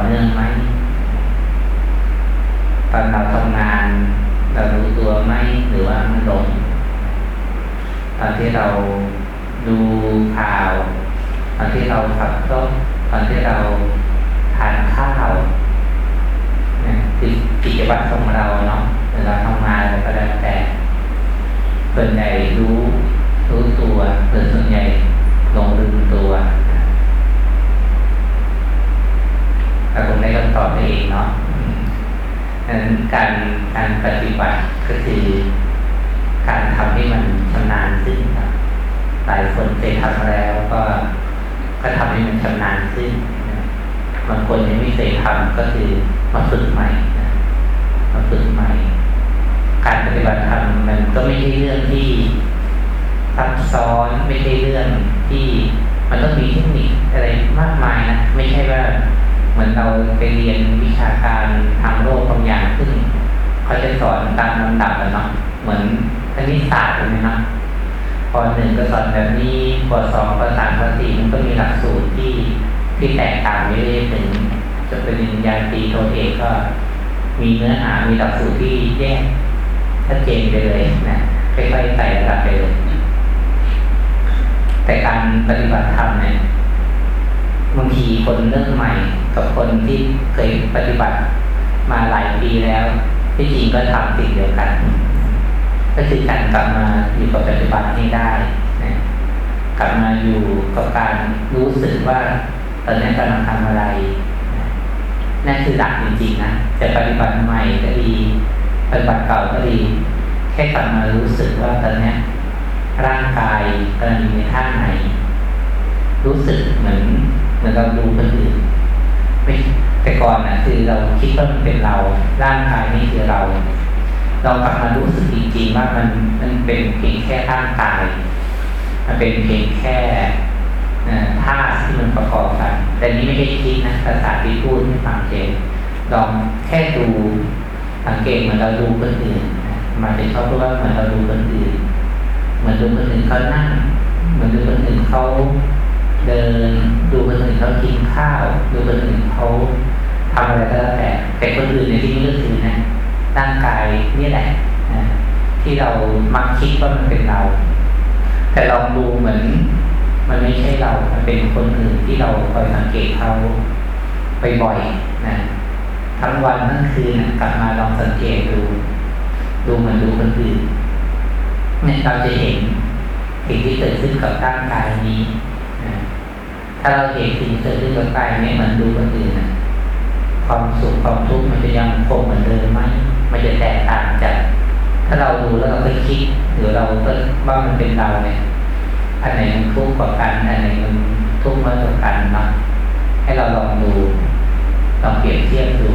่อเนื่องไหมตอนเราทำงานเรารู้ตัวไหมหรือว่ามันหลงตอนที่เราดูข่าว ตอนที่เราขับรถตอนที่เราทานข้าวนะคือกิจวัตรของเราเนาะเวลาทำงานอะไรก็แล้วแต่ส่วนใหญ่รู้รู้ตัวหรือส่วนใหญ่หลงลืมตัว แต่ผมได้คำตอบเองเนาะดังนั้นการการปฏิบัติก็คือการทำให้มันชำนาญขึ้นครับหลายคนเคยทำแล้วก็ก็ทำให้มันชำนาญขึ้นบางคนยังไม่เคยทำก็คือมาฝึกใหม่มาฝึกใหม่ การปฏิบัติธรรมมันก็ไม่ใช่เรื่องที่ซับซ้อนไม่ใช่เรื่องที่มันต้องมีเทคนิคอะไรมากมายนะไม่ใช่ว่า เหมือนเราไปเรียนวิชาการทางโลกบางอย่างขึ้นเขาจะสอนตามลำดับเนาะเหมือนคณิตศาสตร์ใช่ไหมนะพอหนึ่งก็สอนแบบนี้พอสองพอสามพอสี่มันก็มีหลักสูตรที่ที่แตกต่างไม่ได้ถึงจนเป็นปริญญาตรีโทเอกก็ มีเนื้อหามีหลักสูตรที่แยกชัดเจนไปเลยนะค่อยๆไต่ระดับไปเลยแต่การปฏิบัติธรรมเนี่ยบางทีคนเริ่มใหม่ กับคนที่เคยปฏิบัติมาหลายปีแล้วที่จริงก็ทำสิ่งเดียวกัน ก็คือการกลับมาอยู่กับปัจจุบันให้ได้นะกลับมาอยู่กับการรู้สึกว่าตอนนี้กำลังทำอะไรนั่นคือหลักจริงๆนะจะปฏิบัติใหม่ก็ดีปฏิบัติเก่าก็ดี แค่กลับมารู้สึกว่าตอนนี้ร่างกายกำลังอยู่ในท่าไหน รู้สึกเหมือนเหมือนเราดูคนอื่น แต่ก่อนนะคือเราคิดว่ามันเป็นเรา ร่างกายนี่คือเรา เรากลับมารู้สึกจริงๆว่ามันมันเป็นเพียงแค่ร่างกาย มันเป็นเพียงแค่ธาตุที่มันประกอบกัน แต่นี้ไม่ใช่คิดนะภาษาที่พูดให้ฟังเฉยลองแค่ดูสังเกตเหมือนเราดูคนอื่นมาเป็นชอบพูดว่าเหมือนเราดูคนอื่น เหมือนดูคนอื่นเขานั่ง เหมือนดูคนอื่นเขา เดินดูคนอื่นเขากินข้าว ดูคนอื่นเขาทำอะไรก็แล้วแต่แต่คนอื่นในที่นี้ก็คือนะร่างกายนี่แหละนะที่เรามักคิดว่ามันเป็นเรา แต่ลองดูเหมือน มันไม่ใช่เรา มันเป็นคนอื่นที่เราคอยสังเกตเขาไปบ่อยนะทั้งวันทั้งคืนนะกลับมาลองสังเกตดู ดูเหมือนดูคนอื่นเนี่ยเราจะเห็นสิ่งที่เกิดขึ้นกับร่างกายนี้ ถ้าเราเห็นสิ่งเกิดขึ้นกับกายนี้เหมือนดูคนอื่นนะความสุขความทุกข์มันจะยังคงเหมือนเดิมไหมมันจะแตกต่างจากถ้าเราดูแล้วเราไปคิดหรือเราก็ว่ามันเป็นเราเนี่ยอันไหนมันทุกข์กว่ากันอันไหนมันทุกข์มากกว่ากันเนาะให้เราลองดูลองเปรียบเทียบดู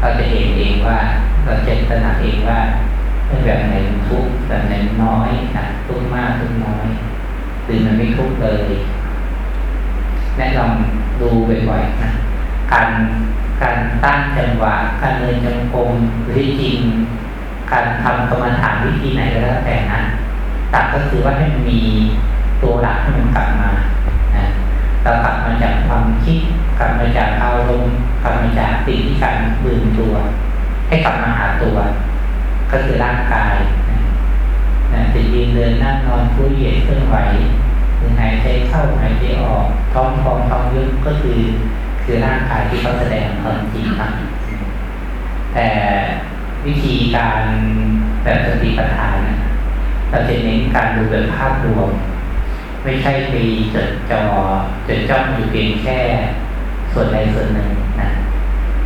เราจะเห็นเองว่า เราจะตระหนักเองว่าแบบไหนมันทุกข์แบบไหนนน้อยนะทุกข์มากทุกข์น้อยหรือมันไม่ทุกข์เลย แนะลองดูบ่อยๆนะการการตั้งจังหวะ การเดินจังกรมหรือจริง การทำกรรมฐานวิธีไหนก็แล้วแต่นะตักก็คือว่าให้มันมีตัวหลักให้มันกลับมานะเรากลับมาจากความคิดกลับมาจากอารมณ์กลับมาจากสิ่งที่การบืนตัว ให้กลับมาหาตัว ก็คือร่างกายนะจะยืนเดินนั่งนอนผู้เหยียดเคลื่อนไหว หายใจเข้าหายใจออก ท้องฟองท้องยุบก็คือคือร่างกายที่เขาแสดงความจริงนะแต่วิธีการแบบสติปัฏฐานเราจะเน้นการดูแบบภาพรวม ไม่ใช่ไปจดจอจดจ้องอยู่เพียงแค่ส่วนใดส่วนหนึ่งนะ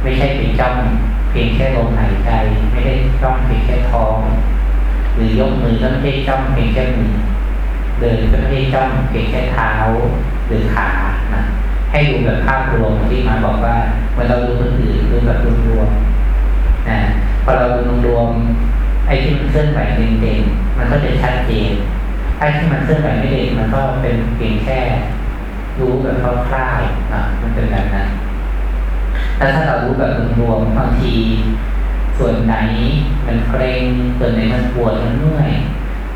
ไม่ใช่ไปจ้องเพียงแค่ลมหายใจ ไม่ได้จ้องเพียงแค่ท้อง หรือยกมือก็ไม่ใช่จ้องเพียงแค่มือ เดินก็ไม่ใช่จ้องเพียงแค่เท้าหรือขานะให้ดูแบบภาพรวมที่มาบอกว่าเมื่อเราดูคนอื่นดูแบบรวมๆนะพอเราดูรวมไอ้ที่มันเคลื่อนไหวเด่นๆมันก็จะชัดเจนไอ้ที่มันเคลื่อนไหวไม่เด่นมันก็เป็นเพียงแค่รู้แบบคร่าวๆนะมันเป็นแบบนั้นแล้วถ้าเรารู้แบบรวมๆบางทีส่วนไหนมันเกรงส่วนไหนมันปวดมันเมื่อย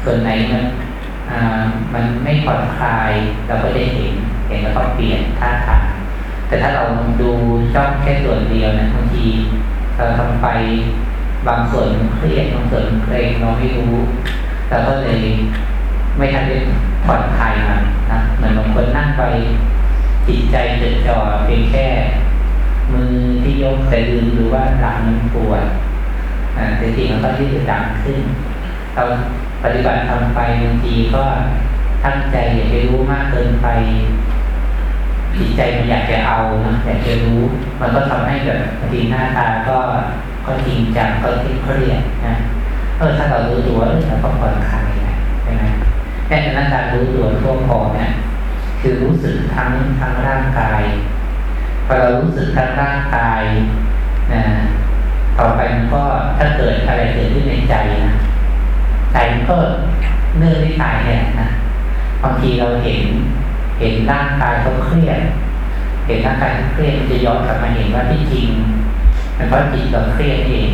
ส่วนไหนมัน มันไม่ผ่อนคลายเราก็ได้เห็นเห็นแล้วก็เปลี่ยนท่าทางแต่ถ้าเราดูจ้องแค่ส่วนเดียวนะบางทีเราทำไปบางส่วนเครียดบางส่วนเกรงเราไม่รู้เราก็เลยไม่ทันได้ผ่อนคลายมันนะเหมือนบางคนนั่งไปจิตใจจดจ่อเพียงแค่ มือที่ยกแต่ลืมหรือว่าหลังมันปวดแต่จริงมันก็ที่จะดังขึ้น เรา ปฏิบัติทำไปบางทีก็ตั้งใจอยากจะรู้มากเกินไปจิตใจมันอยากจะเอานะอยากจะรู้ มันก็ทำให้แบบบางทีหน้าตาก็ก็จริงจังก็เครียดนะเออถ้าเรารู้ตัวเราก็ผ่อนคลายนะใช่ไหมแค่นั้นการรู้ตัวทั่วพอเนี่ยคือรู้สึกทั้งทั้งร่างกายพอเรารู้สึกทั้งร่างกายนะต่อไปมันก็ถ้าเกิดอะไรเกิดขึ้นในใจนะ ใจมันก็เนื่องด้วยกายเนี่ยนะบางทีเราเห็น เห็นร่างกายเขาเครียดเห็นร่างกายเขาเครียดจะย้อนกลับมาเห็นว่าที่จริงมันเพราะจิตเราเครียดเอง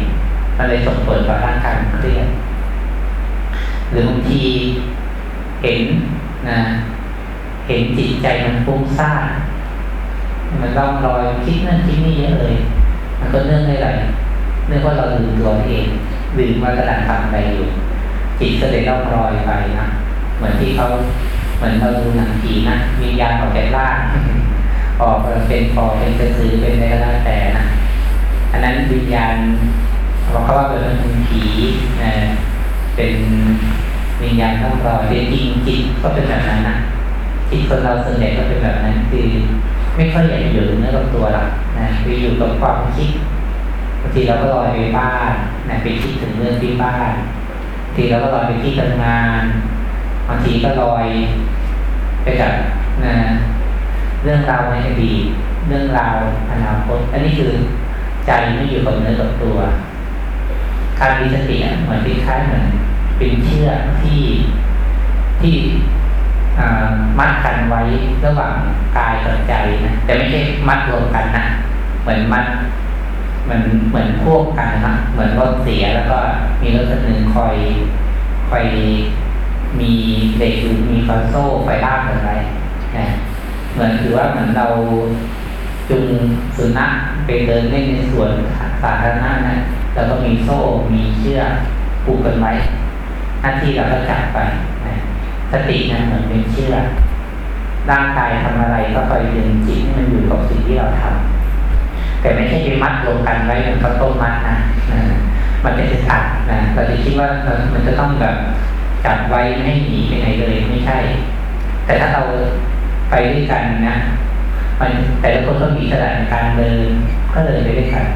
มันเลยส่งผลต่อร่างกายเครียดหรือบางทีเห็นนะเห็นจิตใจมันฟุ้งซ่านมันร่องรอยคิดนั่นคิดนี่เยอะเลย มันก็เนื่องอะไรเนื่องว่าเราลืมตัวเองลืมว่ากระดานทำอะไรอยู่ จิตก็เลยร่องรอยไปนะเหมือนที่เขาเหมือนเราดูหนังผีนะวิญญาณออกจากร่างออกเป็นปอเป็นกระสือเป็นอะไรก็แล้วแต่นะอันนั้นวิญญาณเราเขาว่าเป็นผีนะเป็นวิญญาณต้องรอยเป็นจริงจิตก็เป็นแบบนั้นนะจิตคนเราส่วนใหญ่ก็เป็นแบบนั้นคือไม่ค่อยอยากอยู่เนื้อกับตัวหรอกนะไปอยู่กับความคิดบางทีเราก็ลอยไปบ้านนะไปคิดถึงเรื่องที่บ้าน ทีเราก็ลอยไปที่ทำงานบางทีก็ลอยไปกับนะเรื่องราวในอดีตเรื่องราวอนาคตอันนี้คือใจไม่อยู่กับเนื้อกับตัว การมีสติเหมือนคล้ายเหมือนเป็นเชือกที่ที่มัดกันไว้ระหว่างกายกับใจนะแต่ไม่ใช่มัดรวมกันนะเหมือนมัด มือนเหมือนพวกกันนะเหมือนรถเสียแล้วก็มีรถคันหนึ่งคอยคอยมีเด็กหรือมีคอนโซ่ไฟล่ามอะไรนะเหมือนถือว่าเหมือนเราจุงสุนัขไปเดินเล่นในสวนสาธารณะนะแล้วก็มีโซ่มีเชือกผูกกันไว้หน้าที่เราก็จับไปนะสตินะเหมือนเป็นเชือกร่างกายทำอะไรก็คอยดึงจิตให้มันอยู่กับสิ่งที่เราทำ แต่ไม่ใช่ไปมัดรวมกันไว้เหมือนข้าวต้มมัดนะมันจะอึดอัดนะเราจะคิดว่ามันจะต้องแบบจับไว้ไม่ให้หนีไปไหนเลยไม่ใช่ แต่ถ้าเราไปด้วยกันนะมันแต่ละคนก็มีสถานการเดินก็เลยไปด้วยกัน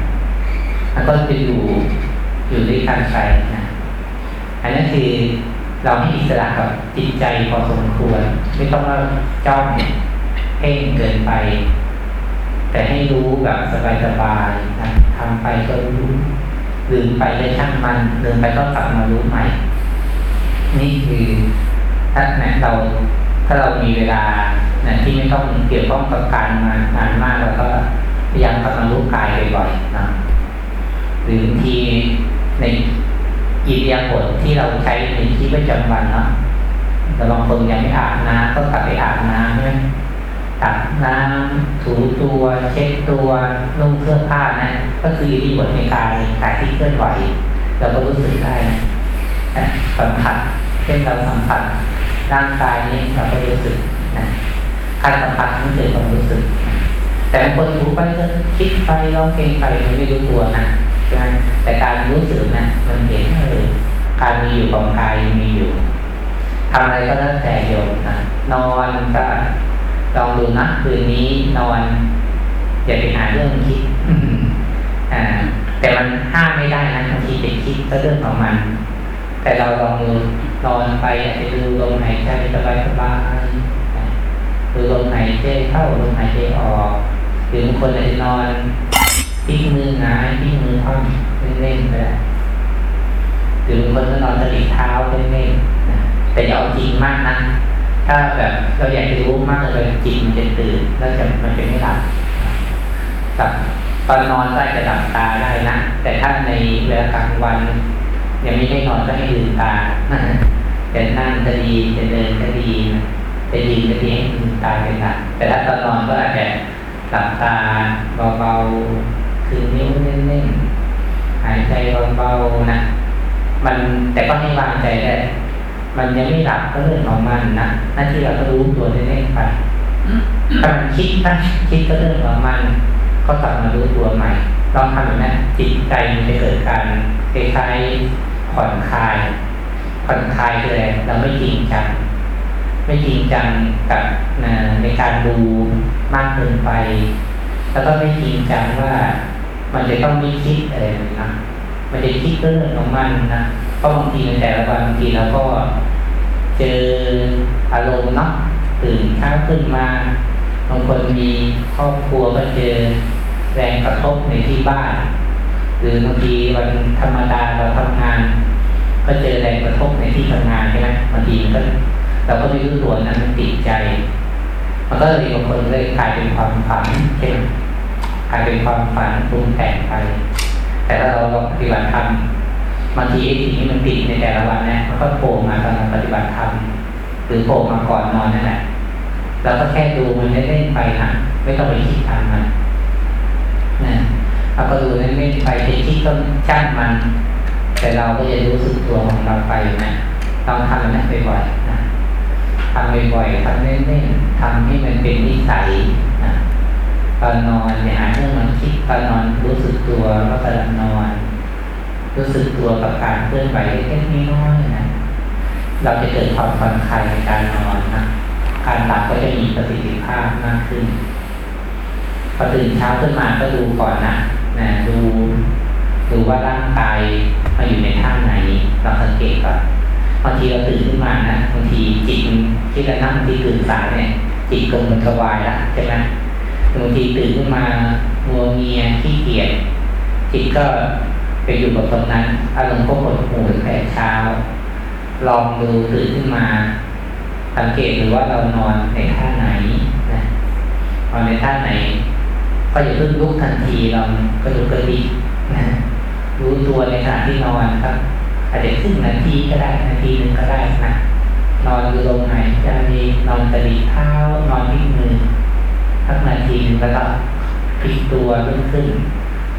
แล้วก็จะอยู่อยู่ด้วยกันไปนะอันนั้นคือเราให้อิสระกับจิตใจพอสมควร ไม่ต้องว่าจ้องเพ่งเกินไป แต่ให้รู้แบบสบายๆนะทำไปก็รู้ลืมไปก็ช่างมันลืมไปก็กลับมารู้ใหม่ นี่คือถ้าเนี่ยเราถ้าเรามีเวลานะที่ไม่ต้องเกี่ยวข้องกับการงานงานมากแล้วก็พยายามกลับมารู้กายบ่อยๆนะหรือบางทีในอิริยาบถที่เราใช้ในชีวิตประจำวันเนาะแต่บางคนยังไม่อาบน้ำก็กลับไปอาบน้ำ ตักน้ำถูตัว เช็ดตัวนุ่งเสื้อผ้านะก็คืออิริยาบถในกายกายที่เคลื่อนไหวเราก็รู้สึกได้นะสัมผัสเช่นเราสัมผัสร่างกายนี้เราก็รู้สึกนะการสัมผัสมันเกิดความรู้สึก แต่บางคนถูไปก็คิดไปร้องเพลงไปมันไม่รู้ตัวนะใช่แต่การรู้สึกนะมันเห็นเลยการมีอยู่ของกายมีอยู่ทำอะไรก็แล้วแต่โยมนะนอนก็ ลองดูนะคืนนี้นอน อย่าไปหาเรื่องคิดอ่าแต่มันห้ามไม่ได้นะบางทีจะคิดก็เรื่องของมัน แต่เราลองนอนไปอาจจะดูลมหายใจสบายสบายดูลมหายใจเข้าลมหายใจออกหรือบางคนอาจจะนอนทิ้มือหงายทิ้มือคว่ำเล่นๆไปหรือบางคนก็นอนสลิดเท้าเล่นๆแต่อย่าเอาจริงมากนะ ถ้าแบบเราอยากจะรู้มากเลยจริงมันจะตื่นแล้วจะมันจะไม่หลับกับตอนนอนได้จะดับตาได้นะ แต่ถ้าในเวลากลางวัน ยังไม่ได้นอนก็ให้ลืมตาจะนั่งก็ดีจะเดินก็ดีจะยืนก็ดีให้ลืมตาเป็นหลักแต่ถ้าตอนนอนก็อาจจะหลับตาเบาๆคือนิ้วเน่นๆหายใจเบาๆนะมันแต่ก็ให้วางใจได้ มันยังไม่หลับก็เรื่องของมันนะหน้าที่เราก็รู้ตัวเน่นๆไปถ้ามันคิดนะคิดก็เรื่องของมัน ก็กลับมารู้ตัวใหม่ลองทำแบบนั้นจิตใจมันจะเกิดการคล้ายๆผ่อนคลาย ผ่อนคลายเลยเราไม่จริงจังไม่จริงจังกับในการดูมากเกินไป แล้วก็ไม่จริงจังว่ามันจะต้องไม่คิดอะไรเลยนะมันจะคิดเรื่องของมันนะ เพราะบางทีในแต่ละวันบางทีเราก็เจออารมณ์เนาะตื่นเช้าขึ้นมาบางคนมีครอบครัวก็เจอแรงกระทบในที่บ้าน หรือบางทีวันธรรมดาเราทำงาน ก็เจอแรงกระทบในที่ทำงานใช่ไหมบางทีมันก็เราก็ไม่รู้ตัวนั้นมันติดใจ มันก็เลยบางคนเลยกลายเป็นความฝันเช่นกลายเป็นความฝันปรุงแต่งไป แต่ถ้าเราปฏิบัติธรรม บางทีไอ้สิ่งที่มันติดในแต่ละวันนี่ยมันก็โผล่มาตอนเราปฏิบัติธรรมหรือโผล่มาก่อนนอนนั่นแหละเราก็แค่ดูมันเล่นๆไปนะไม่ต้องไปคิดตามมันนะเราก็ดูเล่นๆไปจะคิดก็ช่างมัน แต่เราก็จะรู้สึกตัวของเราไปนะต้องทำแบบนั้นบ่อยๆนะทำบ่อยๆทำเล่นๆทำให้มันเป็นนิสัยนะตอนนอนเนี่ยหาเรื่องมันคิดตอนนอนรู้สึกตัวแล้วก็นอน รู้สึกตัวกับการเคลื่อนไหวเล็กๆน้อยๆนะ เราจะเกิดความผ่อนคลายในการนอนนะ การหลับก็จะมีประสิทธิภาพมากขึ้นพอตื่นเช้าขึ้นมาก็ดูก่อนนะนะดูดูว่าร่างกายมาอยู่ในท่าไหน เราสังเกตก่อนบางทีเราตื่นขึ้นมานะบางทีจิตคิดแล้วนั่งที่ตื่นสายเนี่ย จิตก็มันกระวายละใช่ไหมบางทีตื่นขึ้นมามัวเงียขี้เกียจจิตก็ อยู่กับตรงนั้น อารมณ์ก็หดหู่แต่เช้า ลองดูตื่นขึ้นมา สังเกตหรือว่าเรานอนในท่าไหนนะนอนในท่าไหน ก็อย่าเพิ่งลุกทันทีเราก็ลุกระดิกนะรู้ตัวในขณะที่นอนครับ อาจจะครึ่งนาทีก็ได้นาทีหนึ่งก็ได้นะนอนดูลงไหนจะมีนอนกระดิกเท้านอนพลิกมือทักนาทีหนึ่งแล้วก็พลิกตัวขึ้น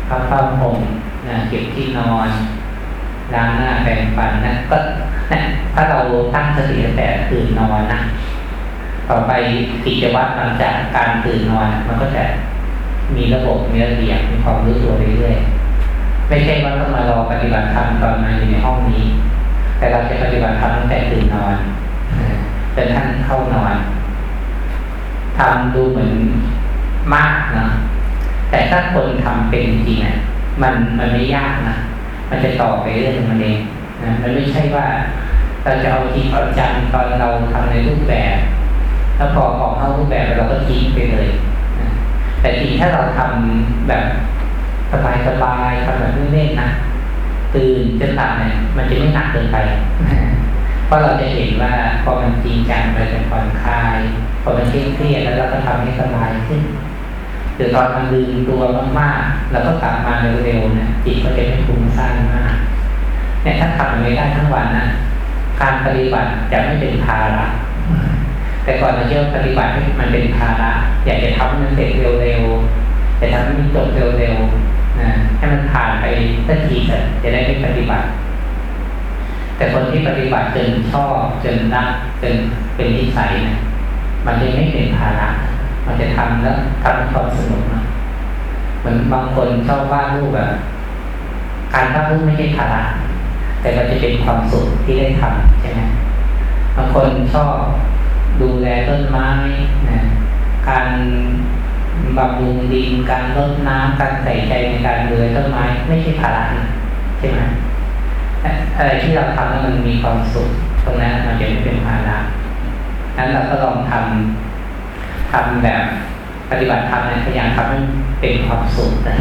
ขึ้นพับผ้าห่มนะเก็บที่นอนล้างหน้าแปรงฟันนะก็นะถ้าเราตั้งสติแต่ตื่นนอนนะต่อไปกิจวัตรหลังจากการตื่นนอนมันก็จะมีระบบมีระเบียบมีความรู้ตัวเรื่อยๆไม่ใช่ว่าต้องมารอปฏิบัติธรรมตอนมาอยู่ในห้องนี้ แต่เราจะปฏิบัติธรรมตั้งแต่ตื่นนอนจนท่านเข้านอนทำดูเหมือนมากนะ แต่ถ้าคนทำเป็นจริงอะมันมันไม่ยากนะมันจะต่อไปเรื่องมันเองนะมันไม่ใช่ว่าเราจะเอาจริงเอาจังตอนเราทำในรูปแบบแล้วพอออกเข้ารูปแบบเราก็ทิ้งไปเลยนะแต่จริงถ้าเราทำแบบสบายๆทำแบบเล่นๆนะตื่นจนหลับเนี่ยมันจะไม่หนักเกินไปเพราะเราจะเห็นว่าพอมันจริงจังเราจะผ่อนคลายพอมันเครียดแล้วเราก็ทำให้สบายขึ้น หรือตอนมันลืมตัวมากๆ แล้วก็กลับมาเร็วๆนะจิตก็จะไม่ฟุ้งซ่านมากเนี่ยถ้าทำไม่ได้ทั้งวันนะการปฏิบัติจะไม่เป็นภาระแต่ก่อนเราเชื่อปฏิบัติให้มันเป็นภาระอยากจะทำให้มันเสร็จเร็วๆแต่ทำให้มันจบเร็วๆนะให้มันผ่านไปสักทีจะได้ไม่ปฏิบัติ แต่คนที่ปฏิบัติจนชอบจนรักจนเป็นนิสัยนะมันจะไม่เป็นภาระ มันจะทำแล้วทำความสนุกนะเหมือนบางคนชอบวาดรูปแบบการวาดรูปไม่ใช่ภาระแต่มันจะเป็นความสุขที่ได้ทำใช่ไหมบางคนชอบดูแลต้นไม้นะการบำรุงดินการรดน้ำการใส่ใจในการดูแลต้นไม้ไม่ใช่ภาระใช่ไหมอะไรที่เราทำแล้วมันมีความสุขตรงนั้นมันจะไม่เป็นภาระนั้นเราก็ลองทำ ทำแบบปฏิบัติธรรมในพยายามทำให้เป็นความสุขนะ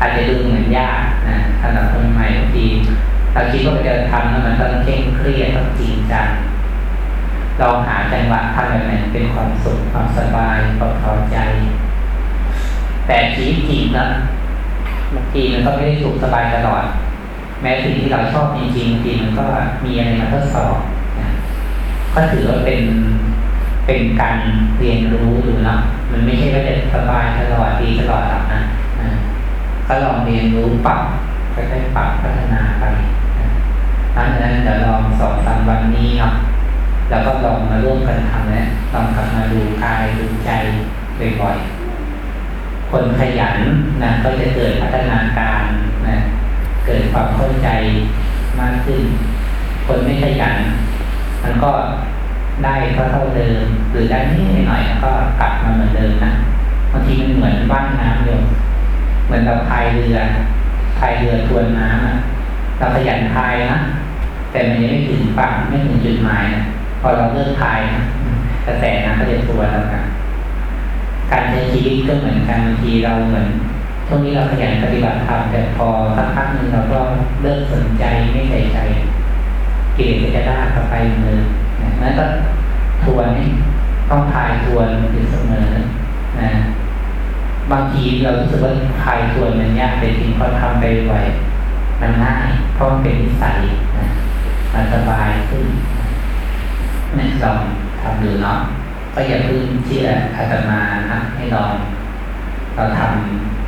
อาจจะดูเหมือนยากนะสำหรับคนใหม่บางทีเราคิดว่าจะทำแล้วมันต้องเคร่งเครียดต้องจริงจังลองหาจังหวะทำแบบไหนเป็นความสุขความสบายความพอใจ แต่ชีวิตจริงนะบางทีมันก็ไม่ได้สุขสบายตลอด แม้สิ่งที่เราชอบจริงๆบางทีมันก็มีอะไรมาทดสอบนะก็ถือว่าเป็น เป็นการเรียนรู้ดูเนาะมันไม่ใช่ว่าจะสบายตลอดดีตลอดหรอกนะอ่าก็ลองเรียนรู้ปรับค่อยๆปรับพัฒนาไปนะหลังจากนั้นเดี๋ยวลองสองสามวันนี้เนาะแล้วก็ลองมาร่วมกันทำนะลองกลับมาดูกายดูใจบ่อยๆคนขยันนะก็จะเกิดพัฒนาการนะเกิดความเข้าใจมากขึ้น คนไม่ขยันมันก็ ได้เท่าเท่าเดิม หรือได้นิดหน่อยแล้วก็กลับมาเหมือนเดิมนะบางทีมันเหมือนว่ายน้ำโยมเหมือนเราพายเรือพายเรือทวนน้ำอะเราขยันพายนะแต่มันยังไม่ถึงฝั่งไม่ถึงจุดหมายนะพอเราเลิกพายนะกระแสน้ำก็จะทวนเรากันการใช้ชีวิตก็เหมือนกันบางทีเราเหมือนช่วงนี้เราขยันปฏิบัติธรรมแต่พอสักพักหนึ่งเราก็เลิกสนใจไม่ใส่ใจกิเลสก็จะได้กลับไปเหมือนเดิม นั้นก็ทวนนี่ต้องพายทวนอยู่เสมอนะบางทีเรารู้สึกว่าพายทวนมันยากแต่จริงพอทำไปบ่อยมันง่ายเพราะมันเป็นนิสัยนะมันสบายขึ้นนี่ลองทำดูเนาะก็อย่าพึ่งเชื่ออาตมานะให้ลองเราท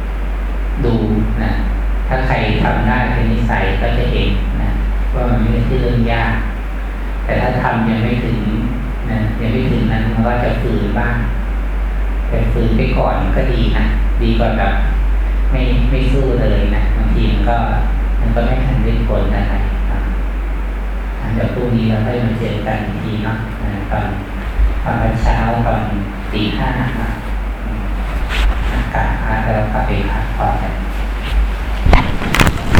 ำดูนะถ้าใครทำได้เป็นนิสัยก็จะเห็นนะว่ามันไม่ใช่เรื่องยาก แต่ถ้าทำยังไม่ถึงนะยังไม่ถึงนั้นมันก็จะฝืนบ้างแต่ฝืนไปก่อนก็ดีนะดีกว่าแบบไม่ไม่สู้เลยนะบางทีมันก็มันก็ไม่ทันได้ผลอะไรหลังจากพรุ่งนี้เราได้มาเจอกันทีเนาะตอนตอนเช้าตอนตีห้าอากาศอาจจะกลับไปพักผ่อน